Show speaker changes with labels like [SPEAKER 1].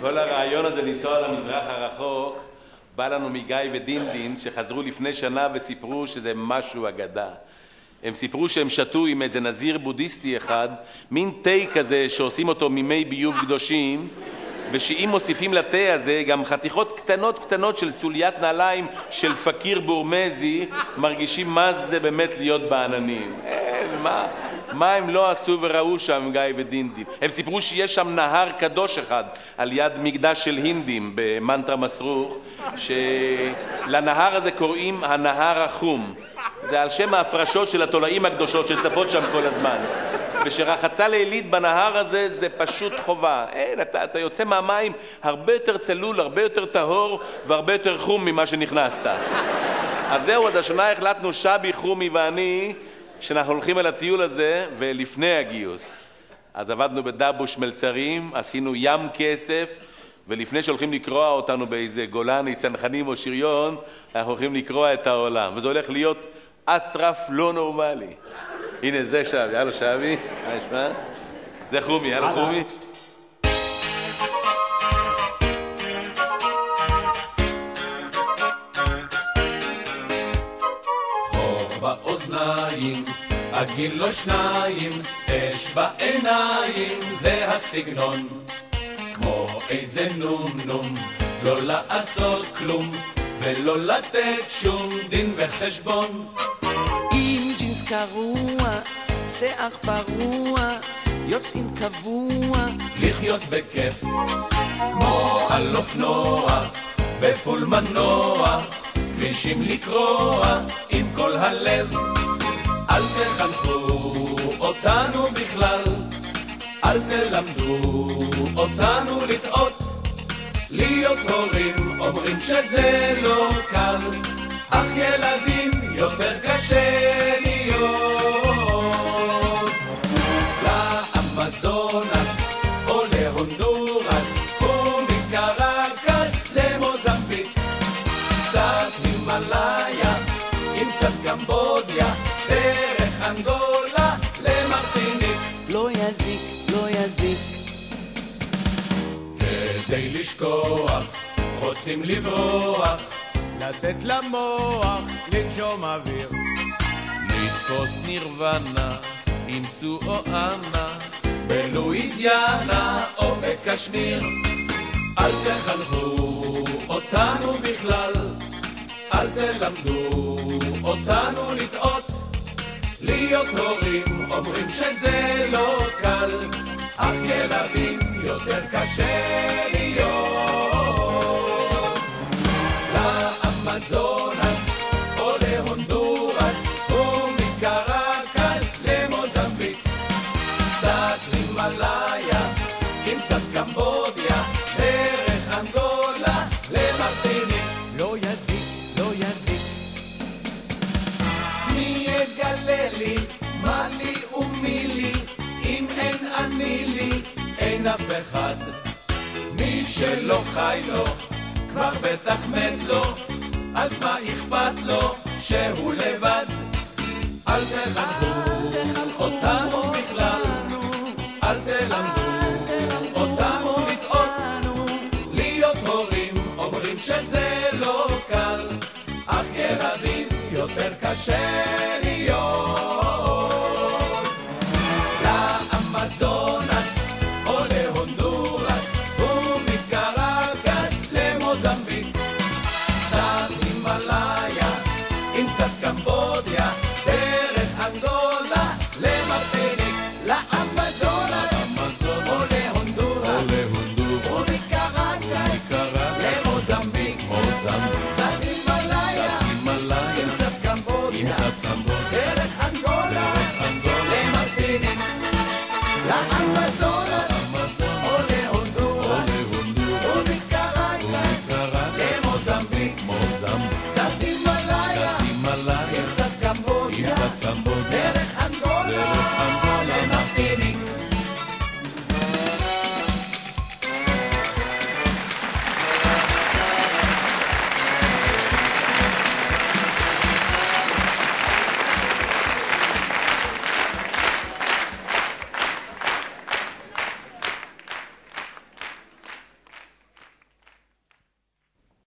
[SPEAKER 1] כל הרעיון הזה לנסוע למזרח הרחוק בא לנו מגיא ודינדין שחזרו לפני שנה וסיפרו שזה משהו אגדה. הם סיפרו שהם שתו עם איזה נזיר בודהיסטי אחד, מין תה כזה שעושים אותו ממי ביוב קדושים, ושאם מוסיפים לתה הזה גם חתיכות קטנות קטנות של סוליית נעליים של פקיר בורמזי, מרגישים מה זה באמת להיות בעננים. אין, מה, מה הם לא עשו וראו שם, גיא ודינדים? הם סיפרו שיש שם נהר קדוש אחד על יד מקדש של הינדים במנטרה מסרוך, שלנהר הזה קוראים הנהר החום. זה על שם ההפרשות של התולעים הקדושות שצפות שם כל הזמן. ושרחצה לילית בנהר הזה זה פשוט חובה. אין, אתה, אתה יוצא מהמים הרבה יותר צלול, הרבה יותר טהור והרבה יותר חום ממה שנכנסת. אז זהו, עד השנה החלטנו, שבי, חומי ואני, שאנחנו הולכים על הטיול הזה ולפני הגיוס. אז עבדנו בדבוש מלצרים, עשינו ים כסף, ולפני שהולכים לקרוע אותנו באיזה גולני, צנחנים או שריון, אנחנו הולכים לקרוע את העולם. וזה הולך להיות אטרף לא נורמלי. הנה זה שבי, הלו שבי, מה נשמע? זה חומי, הלו חומי.
[SPEAKER 2] באוזניים, הגיל לא שניים, אש בעיניים, זה הסגנון. כמו איזה נום נום, לא לעשות כלום, ולא לתת שום דין וחשבון.
[SPEAKER 3] עם ג'ינס קרוע, שיער פרוע, יוצאים קבוע.
[SPEAKER 2] לחיות בכיף, כמו על אופנוע, בפול מנוע, כבישים לקרוע עם כל הלב. אל אותנו בכלל, אל תלמדו אותנו לטעות. להיות הורים אומרים שזה לא קל, אך ילדים יותר קשה רוצים לברוח,
[SPEAKER 4] לתת למוח לנשום אוויר.
[SPEAKER 1] לתפוס נירוונה עם סואנה
[SPEAKER 2] בלואיזיאנה או בקשמיר. אל תחנכו אותנו בכלל, אל תלמדו אותנו לטעות. להיות הורים אומרים שזה לא קל, אך ילדים יותר קשה קצת הימאליה עם קצת קמבודיה, דרך אנגולה למרטיניק.
[SPEAKER 4] לא יזיק, לא יזיק.
[SPEAKER 2] מי יגלה לי מה לי ומי לי, אם אין אני לי, אין אף אחד. מי שלא חי לו, כבר בטח מת לו, אז מה אכפת לו שהוא לבד? אל תחנכו יודעים שזה לא קל, אך ילדים יותר קשה להיות. לאמזונס או להונדורס ומקרקס למוזמביק, קצת הימאליה עם קצת קמבון